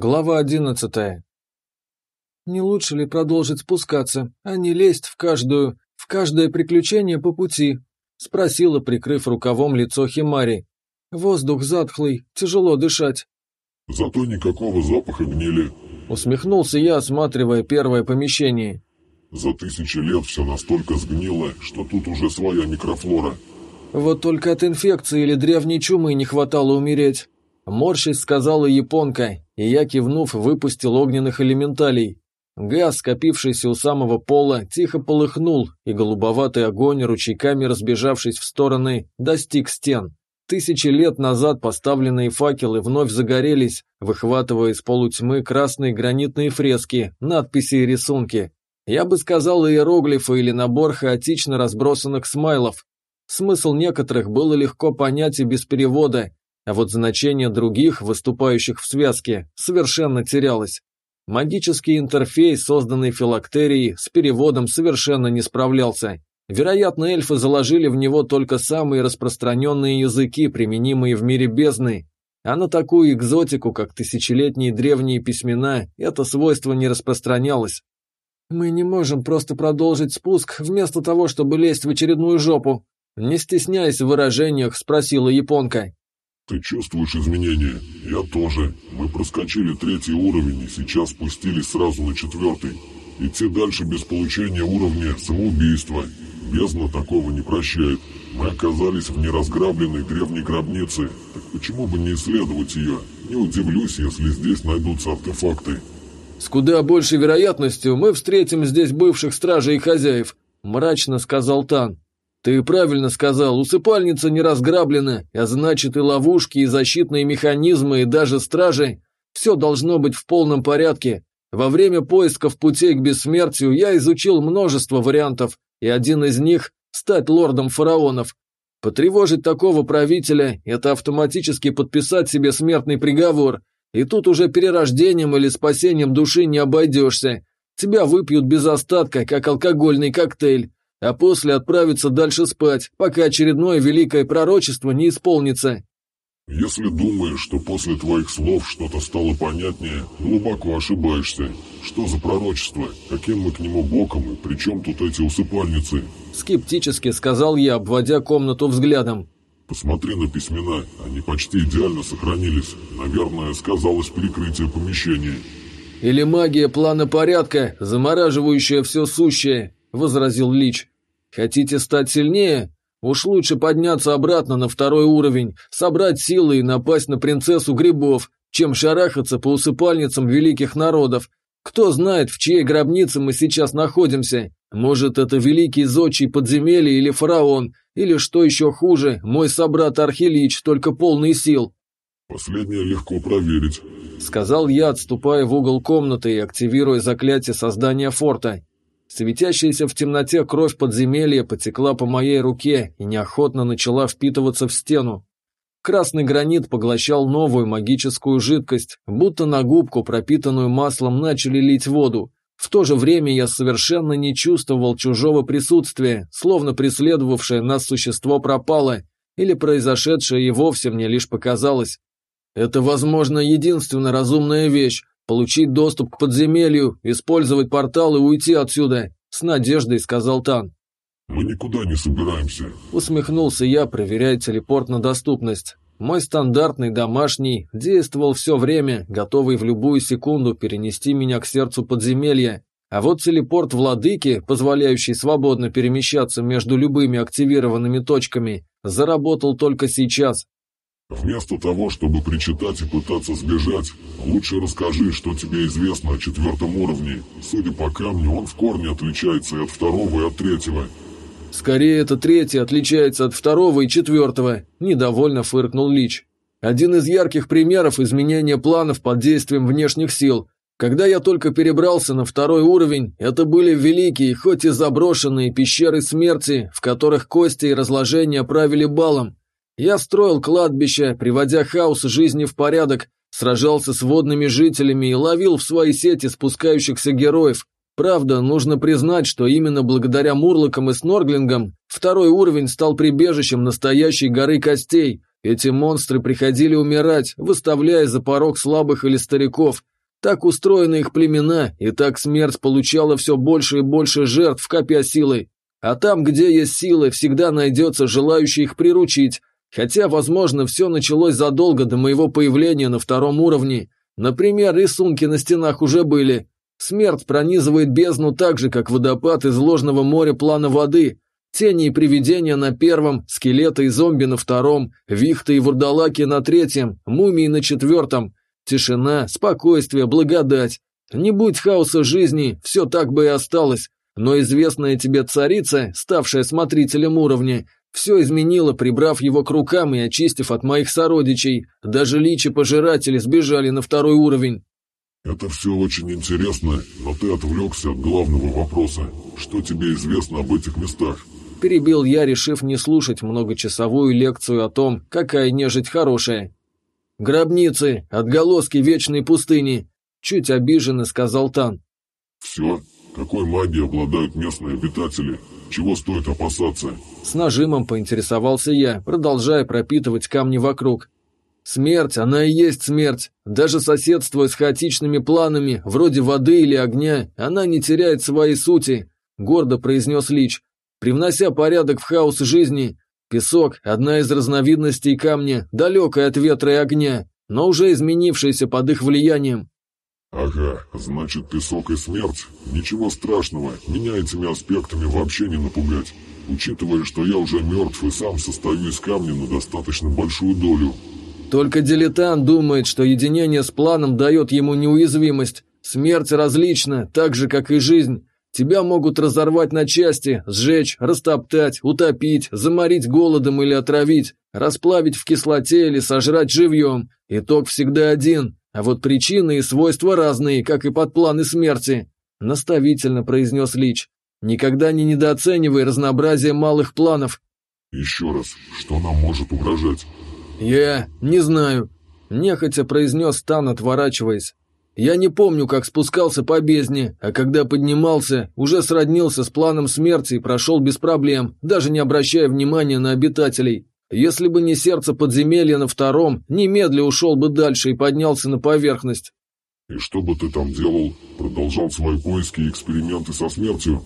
Глава одиннадцатая. Не лучше ли продолжить спускаться, а не лезть в каждую, в каждое приключение по пути? Спросила, прикрыв рукавом лицо Химари. Воздух затхлый, тяжело дышать. Зато никакого запаха гнили. Усмехнулся я, осматривая первое помещение. За тысячи лет все настолько сгнило, что тут уже своя микрофлора. Вот только от инфекции или древней чумы не хватало умереть. Морщись сказала японка, и я, кивнув, выпустил огненных элементалей. Газ, скопившийся у самого пола, тихо полыхнул, и голубоватый огонь, ручейками разбежавшись в стороны, достиг стен. Тысячи лет назад поставленные факелы вновь загорелись, выхватывая из полутьмы красные гранитные фрески, надписи и рисунки. Я бы сказал иероглифы или набор хаотично разбросанных смайлов. Смысл некоторых было легко понять и без перевода, а вот значение других, выступающих в связке, совершенно терялось. Магический интерфейс, созданный филактерией, с переводом совершенно не справлялся. Вероятно, эльфы заложили в него только самые распространенные языки, применимые в мире бездны, а на такую экзотику, как тысячелетние древние письмена, это свойство не распространялось. «Мы не можем просто продолжить спуск, вместо того, чтобы лезть в очередную жопу», не стесняясь в выражениях, спросила японка. Ты чувствуешь изменения? Я тоже. Мы проскочили третий уровень и сейчас спустились сразу на четвертый. Идти дальше без получения уровня – самоубийство. Бездна такого не прощает. Мы оказались в неразграбленной древней гробнице. Так почему бы не исследовать ее? Не удивлюсь, если здесь найдутся артефакты. «С куда большей вероятностью мы встретим здесь бывших стражей и хозяев», – мрачно сказал Тан. «Ты правильно сказал, усыпальница не разграблена, а значит и ловушки, и защитные механизмы, и даже стражи. Все должно быть в полном порядке. Во время поисков путей к бессмертию я изучил множество вариантов, и один из них – стать лордом фараонов. Потревожить такого правителя – это автоматически подписать себе смертный приговор, и тут уже перерождением или спасением души не обойдешься. Тебя выпьют без остатка, как алкогольный коктейль а после отправиться дальше спать, пока очередное великое пророчество не исполнится. Если думаешь, что после твоих слов что-то стало понятнее, глубоко ошибаешься. Что за пророчество? Каким мы к нему боком и при чем тут эти усыпальницы? Скептически сказал я, обводя комнату взглядом. Посмотри на письмена, они почти идеально сохранились. Наверное, сказалось перекрытие помещения. Или магия плана порядка, замораживающая все сущее, — возразил Лич. «Хотите стать сильнее? Уж лучше подняться обратно на второй уровень, собрать силы и напасть на принцессу грибов, чем шарахаться по усыпальницам великих народов. Кто знает, в чьей гробнице мы сейчас находимся? Может, это великий зодчий подземелья или фараон, или, что еще хуже, мой собрат Архилич, только полный сил». «Последнее легко проверить», — сказал я, отступая в угол комнаты и активируя заклятие создания форта. Светящаяся в темноте кровь подземелья потекла по моей руке и неохотно начала впитываться в стену. Красный гранит поглощал новую магическую жидкость, будто на губку, пропитанную маслом, начали лить воду. В то же время я совершенно не чувствовал чужого присутствия, словно преследовавшее нас существо пропало, или произошедшее и вовсе мне лишь показалось. Это, возможно, единственная разумная вещь, Получить доступ к подземелью, использовать портал и уйти отсюда, с надеждой сказал Тан. Мы никуда не собираемся. Усмехнулся я, проверяя телепорт на доступность. Мой стандартный домашний действовал все время, готовый в любую секунду перенести меня к сердцу подземелья. А вот телепорт владыки, позволяющий свободно перемещаться между любыми активированными точками, заработал только сейчас. Вместо того, чтобы причитать и пытаться сбежать, лучше расскажи, что тебе известно о четвертом уровне. Судя по камню, он в корне отличается и от второго, и от третьего. Скорее, это третий отличается от второго и четвертого, недовольно фыркнул Лич. Один из ярких примеров изменения планов под действием внешних сил. Когда я только перебрался на второй уровень, это были великие, хоть и заброшенные пещеры смерти, в которых кости и разложения правили балом, я строил кладбище, приводя хаос жизни в порядок, сражался с водными жителями и ловил в свои сети спускающихся героев. Правда, нужно признать, что именно благодаря мурлокам и снорглингам второй уровень стал прибежищем настоящей горы костей, Эти монстры приходили умирать, выставляя за порог слабых или стариков. Так устроены их племена, и так смерть получала все больше и больше жертв, копя силой. А там, где есть силы, всегда найдется желающий их приручить. Хотя, возможно, все началось задолго до моего появления на втором уровне. Например, рисунки на стенах уже были. Смерть пронизывает бездну так же, как водопад из ложного моря плана воды. Тени и привидения на первом, скелеты и зомби на втором, вихты и вурдалаки на третьем, мумии на четвертом. Тишина, спокойствие, благодать. Не будь хаоса жизни, все так бы и осталось. Но известная тебе царица, ставшая смотрителем уровня, все изменила, прибрав его к рукам и очистив от моих сородичей. Даже личи-пожиратели сбежали на второй уровень. Это все очень интересно, но ты отвлекся от главного вопроса. Что тебе известно об этих местах? Перебил я, решив не слушать многочасовую лекцию о том, какая нежить хорошая. «Гробницы, отголоски вечной пустыни», — чуть обиженно сказал Тан. «Все? Какой магией обладают местные обитатели? Чего стоит опасаться?» С нажимом поинтересовался я, продолжая пропитывать камни вокруг. Смерть, она и есть смерть. Даже соседствуя с хаотичными планами, вроде воды или огня, она не теряет своей сути, гордо произнес Лич. Привнося порядок в хаос жизни, песок – одна из разновидностей камня, далекая от ветра и огня, но уже изменившаяся под их влиянием. «Ага, значит, песок и смерть? Ничего страшного, меня этими аспектами вообще не напугать, учитывая, что я уже мертв и сам состою из камня на достаточно большую долю. Только дилетант думает, что единение с планом дает ему неуязвимость. Смерть различна, так же, как и жизнь. Тебя могут разорвать на части, сжечь, растоптать, утопить, заморить голодом или отравить, расплавить в кислоте или сожрать живьем. Итог всегда один, а вот причины и свойства разные, как и под планы смерти. Наставительно произнес Лич. Никогда не недооценивай разнообразие малых планов. Еще раз, что нам может угрожать? «Я не знаю», – нехотя произнес Тан, отворачиваясь. «Я не помню, как спускался по бездне, а когда поднимался, уже сроднился с планом смерти и прошел без проблем, даже не обращая внимания на обитателей. Если бы не сердце подземелья на втором, немедля ушел бы дальше и поднялся на поверхность». «И что бы ты там делал? Продолжал свои поиски и эксперименты со смертью?»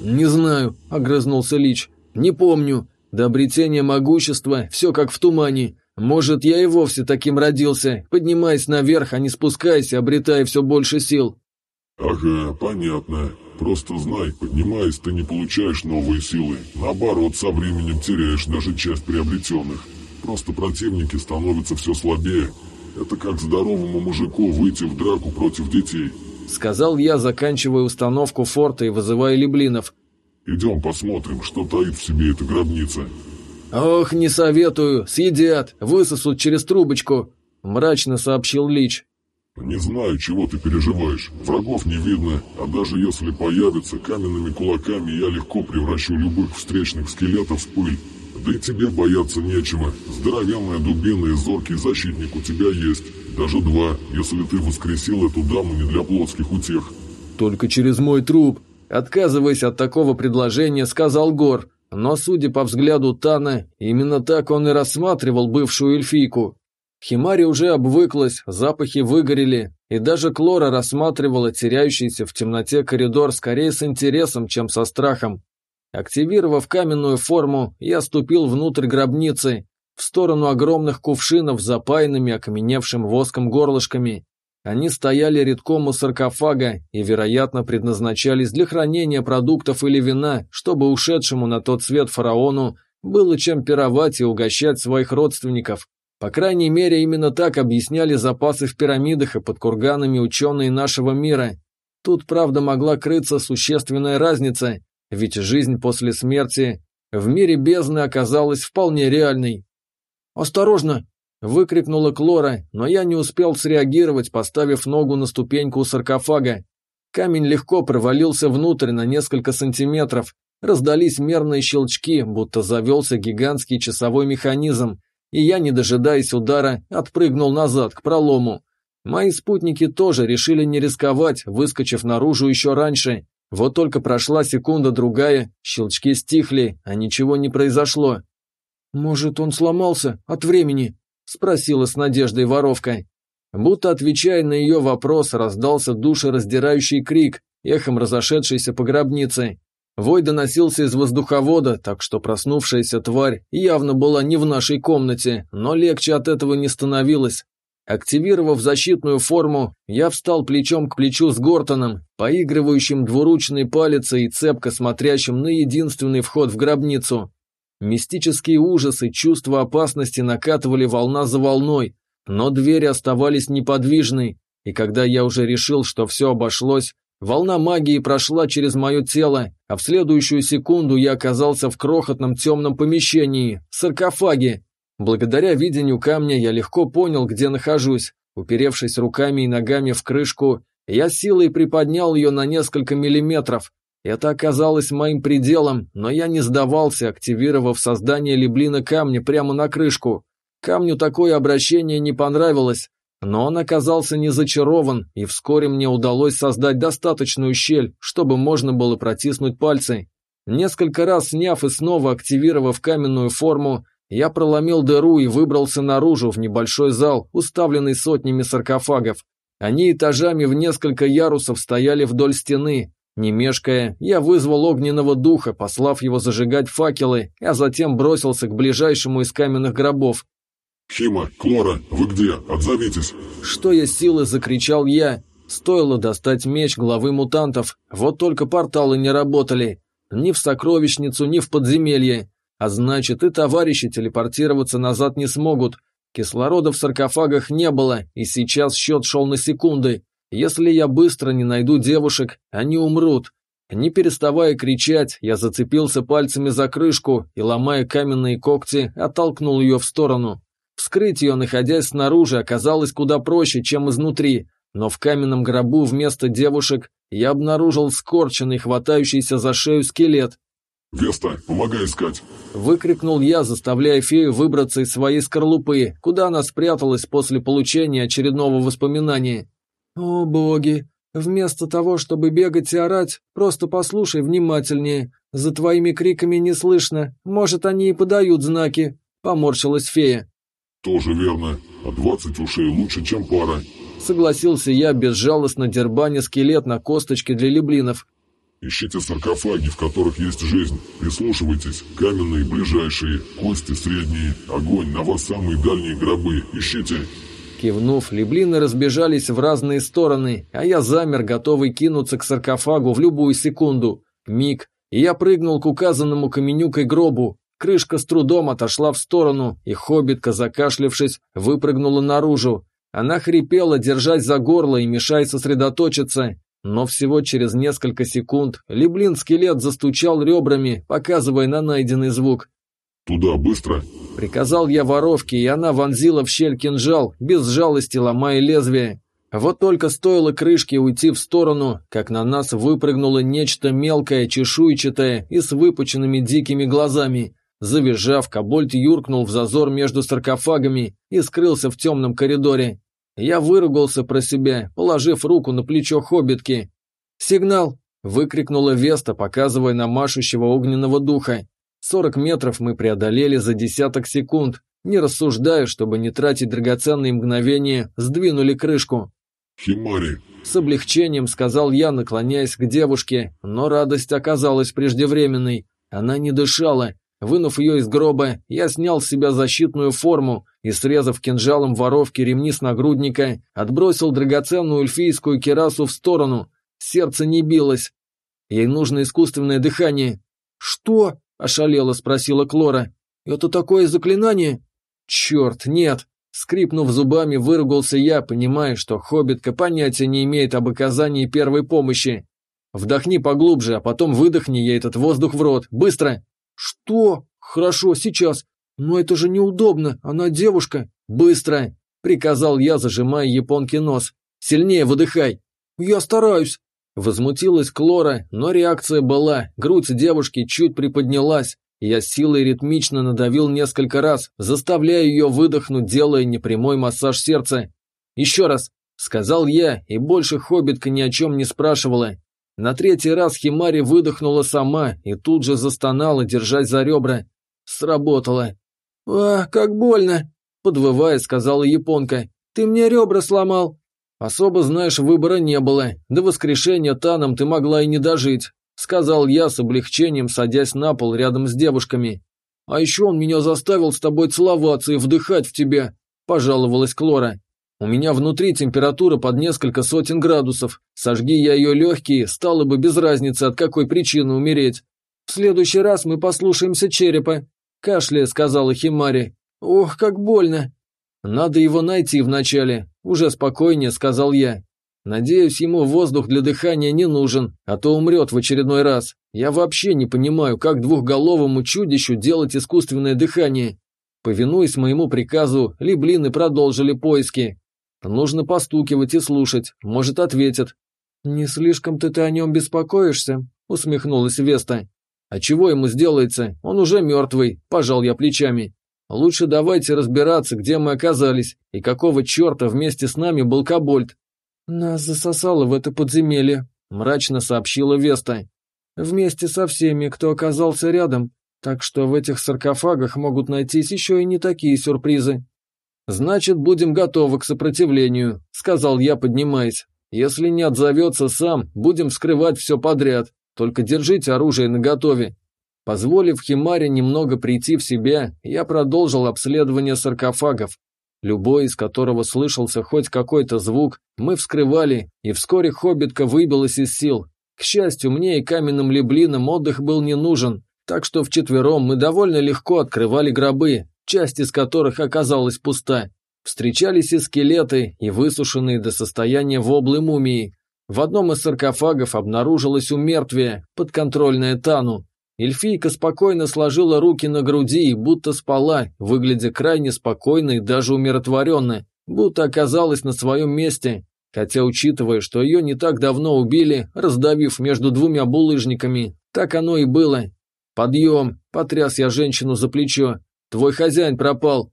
«Не знаю», — огрызнулся Лич. «Не помню. До обретения могущества все как в тумане. Может, я и вовсе таким родился, поднимаясь наверх, а не спускаясь, обретая все больше сил. Ага, понятно. Просто знай, поднимаясь, ты не получаешь новые силы. Наоборот, со временем теряешь даже часть приобретенных. Просто противники становятся все слабее. Это как здоровому мужику выйти в драку против детей. Сказал я, заканчивая установку форта и вызывая леблинов. Идем посмотрим, что таит в себе эта гробница. «Ох, не советую, съедят, высосут через трубочку», – мрачно сообщил Лич. «Не знаю, чего ты переживаешь. Врагов не видно, а даже если появятся, каменными кулаками я легко превращу любых встречных скелетов в пыль. Да и тебе бояться нечего. Здоровенная дубина и зоркий защитник у тебя есть. Даже два, если ты воскресил эту даму не для плотских утех». «Только через мой труп», – отказываясь от такого предложения, сказал Гор – но, судя по взгляду Тана, именно так он и рассматривал бывшую эльфийку. Химари уже обвыклась, запахи выгорели, и даже Клора рассматривала теряющийся в темноте коридор скорее с интересом, чем со страхом. Активировав каменную форму, я ступил внутрь гробницы, в сторону огромных кувшинов с запаянными окаменевшим воском горлышками, они стояли редком у саркофага и, вероятно, предназначались для хранения продуктов или вина, чтобы ушедшему на тот свет фараону было чем пировать и угощать своих родственников. По крайней мере, именно так объясняли запасы в пирамидах и под курганами ученые нашего мира. Тут, правда, могла крыться существенная разница, ведь жизнь после смерти в мире бездны оказалась вполне реальной. «Осторожно!» Выкрикнула Клора, но я не успел среагировать, поставив ногу на ступеньку у саркофага. Камень легко провалился внутрь на несколько сантиметров. Раздались мерные щелчки, будто завелся гигантский часовой механизм, и я, не дожидаясь удара, отпрыгнул назад, к пролому. Мои спутники тоже решили не рисковать, выскочив наружу еще раньше. Вот только прошла секунда-другая, щелчки стихли, а ничего не произошло. «Может, он сломался от времени?» – спросила с надеждой воровка. Будто отвечая на ее вопрос, раздался душераздирающий крик, эхом разошедшийся по гробнице. Вой доносился из воздуховода, так что проснувшаяся тварь явно была не в нашей комнате, но легче от этого не становилось. Активировав защитную форму, я встал плечом к плечу с Гортоном, поигрывающим двуручной палицей и цепко смотрящим на единственный вход в гробницу. Мистические ужасы, чувство опасности накатывали волна за волной, но двери оставались неподвижны, и когда я уже решил, что все обошлось, волна магии прошла через мое тело, а в следующую секунду я оказался в крохотном темном помещении, саркофаге, Благодаря видению камня я легко понял, где нахожусь. Уперевшись руками и ногами в крышку, я силой приподнял ее на несколько миллиметров. Это оказалось моим пределом, но я не сдавался, активировав создание леблина камня прямо на крышку. Камню такое обращение не понравилось, но он оказался не зачарован, и вскоре мне удалось создать достаточную щель, чтобы можно было протиснуть пальцы. Несколько раз сняв и снова активировав каменную форму, я проломил дыру и выбрался наружу в небольшой зал, уставленный сотнями саркофагов. Они этажами в несколько ярусов стояли вдоль стены. Не мешкая, я вызвал огненного духа, послав его зажигать факелы, а затем бросился к ближайшему из каменных гробов. «Хима, Клора, вы где? Отзовитесь!» Что я силы закричал я. Стоило достать меч главы мутантов, вот только порталы не работали. Ни в сокровищницу, ни в подземелье. А значит, и товарищи телепортироваться назад не смогут. Кислорода в саркофагах не было, и сейчас счет шел на секунды. Если я быстро не найду девушек, они умрут. Не переставая кричать, я зацепился пальцами за крышку и, ломая каменные когти, оттолкнул ее в сторону. Вскрыть ее, находясь снаружи, оказалось куда проще, чем изнутри, но в каменном гробу вместо девушек я обнаружил скорченный, хватающийся за шею скелет, «Веста, помогай искать!» Выкрикнул я, заставляя фею выбраться из своей скорлупы, куда она спряталась после получения очередного воспоминания. «О, боги! Вместо того, чтобы бегать и орать, просто послушай внимательнее. За твоими криками не слышно. Может, они и подают знаки», — поморщилась фея. «Тоже верно. А двадцать ушей лучше, чем пара», — согласился я, безжалостно дербаня скелет на косточке для леблинов. Ищите саркофаги, в которых есть жизнь. Прислушивайтесь. Каменные ближайшие, кости средние, огонь на вас самые дальние гробы. Ищите. Кивнув, леблины разбежались в разные стороны, а я замер, готовый кинуться к саркофагу в любую секунду. Миг, и я прыгнул к указанному каменюкой гробу. Крышка с трудом отошла в сторону, и хоббитка, закашлявшись, выпрыгнула наружу. Она хрипела, держась за горло и мешая сосредоточиться. Но всего через несколько секунд Леблин-скелет застучал ребрами, показывая на найденный звук. «Туда, быстро!» Приказал я воровке, и она вонзила в щель кинжал, без жалости ломая лезвие. Вот только стоило крышке уйти в сторону, как на нас выпрыгнуло нечто мелкое, чешуйчатое и с выпученными дикими глазами. Завизжав, Кобольд юркнул в зазор между саркофагами и скрылся в темном коридоре. Я выругался про себя, положив руку на плечо хоббитки. «Сигнал!» – выкрикнула Веста, показывая на машущего огненного духа. Сорок метров мы преодолели за десяток секунд. Не рассуждаю, чтобы не тратить драгоценные мгновения, сдвинули крышку. «Химари!» С облегчением сказал я, наклоняясь к девушке, но радость оказалась преждевременной. Она не дышала, Вынув ее из гроба, я снял с себя защитную форму и, срезав кинжалом воровки ремни с нагрудника, отбросил драгоценную эльфийскую керасу в сторону. Сердце не билось. Ей нужно искусственное дыхание. «Что?» – ошалело спросила Клора. «Это такое заклинание?» «Черт, нет!» Скрипнув зубами, выругался я, понимая, что хоббитка понятия не имеет об оказании первой помощи. «Вдохни поглубже, а потом выдохни ей этот воздух в рот. Быстро!» «Что? Хорошо, сейчас. Но это же неудобно, она девушка». «Быстро!» – приказал я, зажимая японке нос. «Сильнее выдыхай!» «Я стараюсь!» Возмутилась Клора, но реакция была, грудь девушки чуть приподнялась. Я силой ритмично надавил несколько раз, заставляя ее выдохнуть, делая непрямой массаж сердца. «Еще раз!» – сказал я, и больше хоббитка ни о чем не спрашивала. На третий раз Химари выдохнула сама и тут же застонала, держась за ребра. Сработало. «А, как больно!» – подвывая, сказала японка. «Ты мне ребра сломал!» «Особо, знаешь, выбора не было. До воскрешения Таном ты могла и не дожить», – сказал я с облегчением, садясь на пол рядом с девушками. «А еще он меня заставил с тобой целоваться и вдыхать в тебя», – пожаловалась Клора. «У меня внутри температура под несколько сотен градусов. Сожги я ее легкие, стало бы без разницы, от какой причины умереть. В следующий раз мы послушаемся черепа», – кашляя сказала Химари. «Ох, как больно!» «Надо его найти вначале», – уже спокойнее сказал я. «Надеюсь, ему воздух для дыхания не нужен, а то умрет в очередной раз. Я вообще не понимаю, как двухголовому чудищу делать искусственное дыхание». Повинуясь моему приказу, либлины продолжили поиски. Нужно постукивать и слушать, может, ответят. «Не слишком-то ты о нем беспокоишься?» – усмехнулась Веста. «А чего ему сделается? Он уже мертвый», – пожал я плечами. Лучше давайте разбираться, где мы оказались, и какого черта вместе с нами был Кобольд. Нас засосало в это подземелье, мрачно сообщила Веста. Вместе со всеми, кто оказался рядом, так что в этих саркофагах могут найтись еще и не такие сюрпризы. Значит, будем готовы к сопротивлению, сказал я, поднимаясь. Если не отзовется сам, будем скрывать все подряд, только держите оружие наготове. Позволив Химаре немного прийти в себя, я продолжил обследование саркофагов. Любой из которого слышался хоть какой-то звук, мы вскрывали, и вскоре хоббитка выбилась из сил. К счастью, мне и каменным леблинам отдых был не нужен, так что вчетвером мы довольно легко открывали гробы, часть из которых оказалась пуста. Встречались и скелеты, и высушенные до состояния воблы мумии. В одном из саркофагов обнаружилось умертвие, подконтрольное Тану. Эльфийка спокойно сложила руки на груди и будто спала, выглядя крайне спокойно и даже умиротворенно, будто оказалась на своем месте, хотя, учитывая, что ее не так давно убили, раздавив между двумя булыжниками, так оно и было. «Подъем!» – потряс я женщину за плечо. «Твой хозяин пропал!»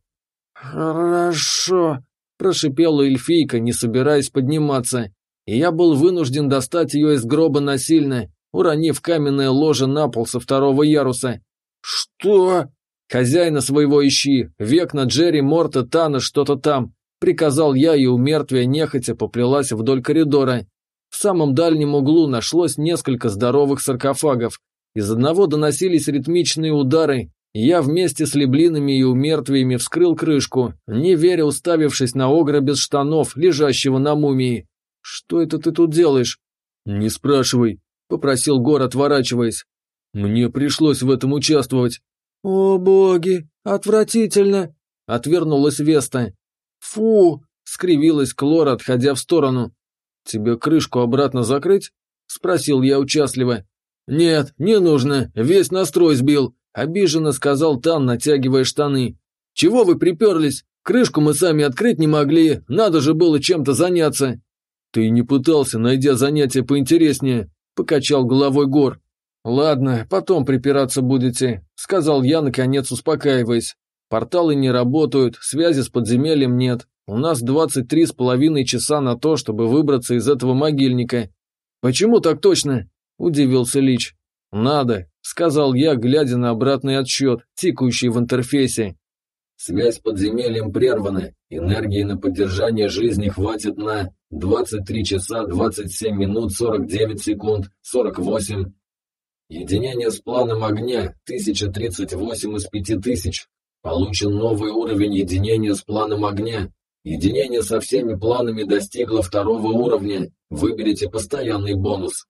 «Хорошо!» – прошипела эльфийка, не собираясь подниматься. И я был вынужден достать ее из гроба насильно, уронив каменное ложе на пол со второго яруса. «Что?» «Хозяина своего ищи, век на Джерри, Морта, Тана, что-то там», приказал я, и у мертвия нехотя поплелась вдоль коридора. В самом дальнем углу нашлось несколько здоровых саркофагов. Из одного доносились ритмичные удары, я вместе с леблинами и умертвиями вскрыл крышку, не веря уставившись на огра без штанов, лежащего на мумии. «Что это ты тут делаешь?» «Не спрашивай», — попросил Гор, отворачиваясь. «Мне пришлось в этом участвовать». «О, боги, отвратительно!» — отвернулась Веста. «Фу!» — скривилась Клора, отходя в сторону. «Тебе крышку обратно закрыть?» — спросил я участливо. «Нет, не нужно, весь настрой сбил», — обиженно сказал Тан, натягивая штаны. «Чего вы приперлись? Крышку мы сами открыть не могли, надо же было чем-то заняться». «Ты не пытался, найдя занятие поинтереснее», — покачал головой Гор. «Ладно, потом припираться будете», — сказал я, наконец успокаиваясь. «Порталы не работают, связи с подземельем нет. У нас двадцать три с половиной часа на то, чтобы выбраться из этого могильника». «Почему так точно?» — удивился Лич. «Надо», — сказал я, глядя на обратный отсчет, тикающий в интерфейсе. Связь с подземельем прервана. Энергии на поддержание жизни хватит на 23 часа 27 минут 49 секунд 48. Единение с планом огня 1038 из 5000. Получен новый уровень единения с планом огня. Единение со всеми планами достигло второго уровня. Выберите постоянный бонус.